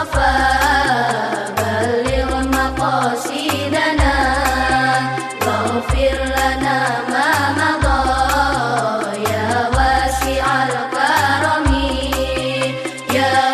المصطفى بلغ مقاصدنا واغفر لنا ما مضى. يا واسع الكرم يا